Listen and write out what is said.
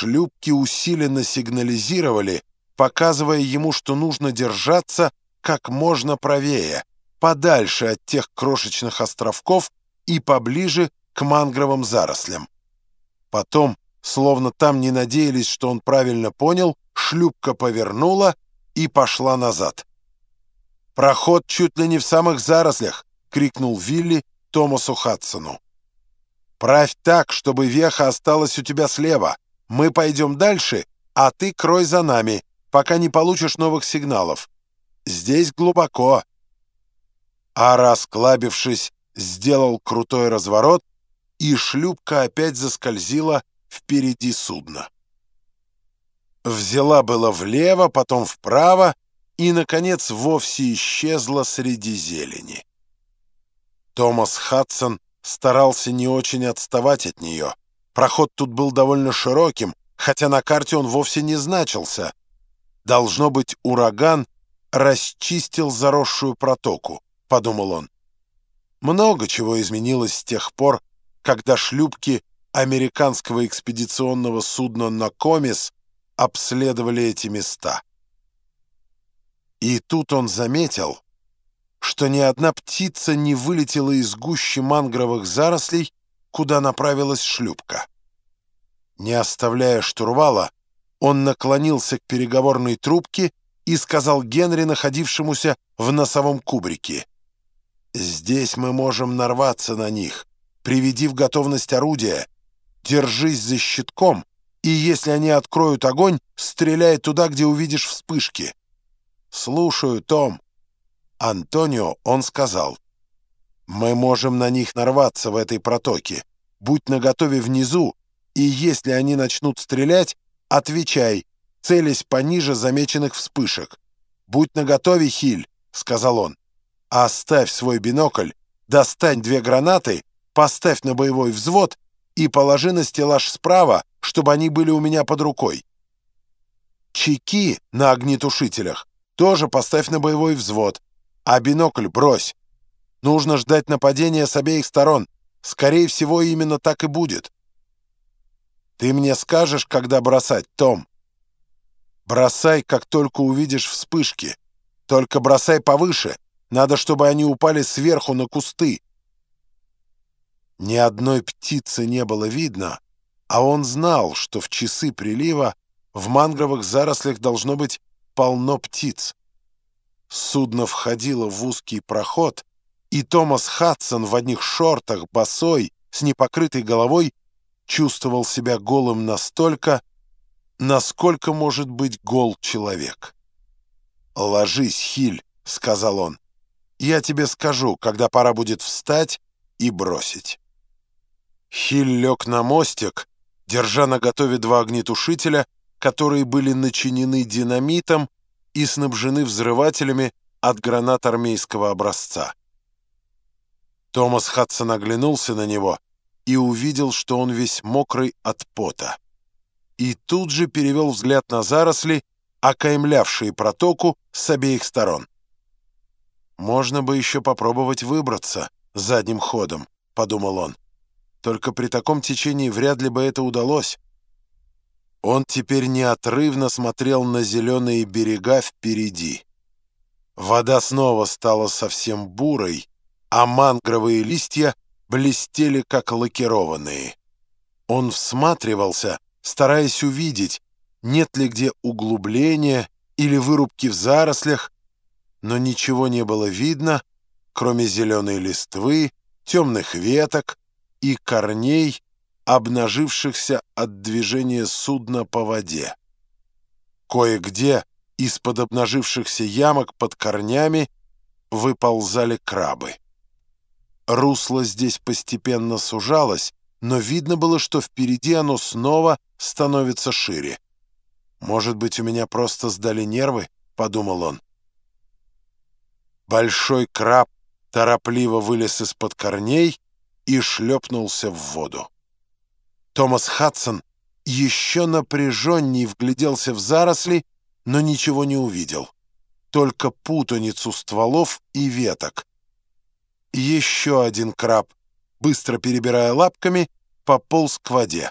Шлюпки усиленно сигнализировали, показывая ему, что нужно держаться как можно правее, подальше от тех крошечных островков и поближе к мангровым зарослям. Потом, словно там не надеялись, что он правильно понял, шлюпка повернула и пошла назад. «Проход чуть ли не в самых зарослях!» — крикнул Вилли Томасу Хадсону. «Правь так, чтобы веха осталась у тебя слева. Мы пойдем дальше, а ты крой за нами, пока не получишь новых сигналов. Здесь глубоко». А расклабившись, сделал крутой разворот, и шлюпка опять заскользила впереди судна. Взяла было влево, потом вправо, и, наконец, вовсе исчезла среди зелени. Томас Хадсон старался не очень отставать от нее. Проход тут был довольно широким, хотя на карте он вовсе не значился. Должно быть, ураган расчистил заросшую протоку, подумал он. Много чего изменилось с тех пор, когда шлюпки американского экспедиционного судна «Накомис» обследовали эти места. И тут он заметил, что ни одна птица не вылетела из гущи мангровых зарослей, куда направилась шлюпка. Не оставляя штурвала, он наклонился к переговорной трубке и сказал Генри, находившемуся в носовом кубрике, «Здесь мы можем нарваться на них. Приведи в готовность орудия. Держись за щитком, и если они откроют огонь, стреляй туда, где увидишь вспышки». «Слушаю, Том». Антонио он сказал, «Мы можем на них нарваться в этой протоке. Будь наготове внизу, и если они начнут стрелять, отвечай, целясь пониже замеченных вспышек. Будь наготове, Хиль», — сказал он. «Оставь свой бинокль, достань две гранаты, поставь на боевой взвод и положи на стеллаж справа, чтобы они были у меня под рукой. Чеки на огнетушителях тоже поставь на боевой взвод, а бинокль брось. Нужно ждать нападения с обеих сторон. Скорее всего, именно так и будет. Ты мне скажешь, когда бросать, Том? Бросай, как только увидишь вспышки. Только бросай повыше. Надо, чтобы они упали сверху на кусты. Ни одной птицы не было видно, а он знал, что в часы прилива в мангровых зарослях должно быть полно птиц. Судно входило в узкий проход, и Томас Хадсон в одних шортах, босой, с непокрытой головой, чувствовал себя голым настолько, насколько может быть гол человек. «Ложись, Хиль», — сказал он. «Я тебе скажу, когда пора будет встать и бросить». Хиль лег на мостик, держа на готове два огнетушителя, которые были начинены динамитом и снабжены взрывателями от гранат армейского образца. Томас Хадсон оглянулся на него — и увидел, что он весь мокрый от пота. И тут же перевел взгляд на заросли, окаймлявшие протоку с обеих сторон. «Можно бы еще попробовать выбраться задним ходом», — подумал он. «Только при таком течении вряд ли бы это удалось». Он теперь неотрывно смотрел на зеленые берега впереди. Вода снова стала совсем бурой, а мангровые листья блестели, как лакированные. Он всматривался, стараясь увидеть, нет ли где углубления или вырубки в зарослях, но ничего не было видно, кроме зеленой листвы, темных веток и корней, обнажившихся от движения судна по воде. Кое-где из-под обнажившихся ямок под корнями выползали крабы. Русло здесь постепенно сужалось, но видно было, что впереди оно снова становится шире. «Может быть, у меня просто сдали нервы?» — подумал он. Большой краб торопливо вылез из-под корней и шлепнулся в воду. Томас Хадсон еще напряженней вгляделся в заросли, но ничего не увидел. Только путаницу стволов и веток, еще один краб, быстро перебирая лапками, пополз к воде.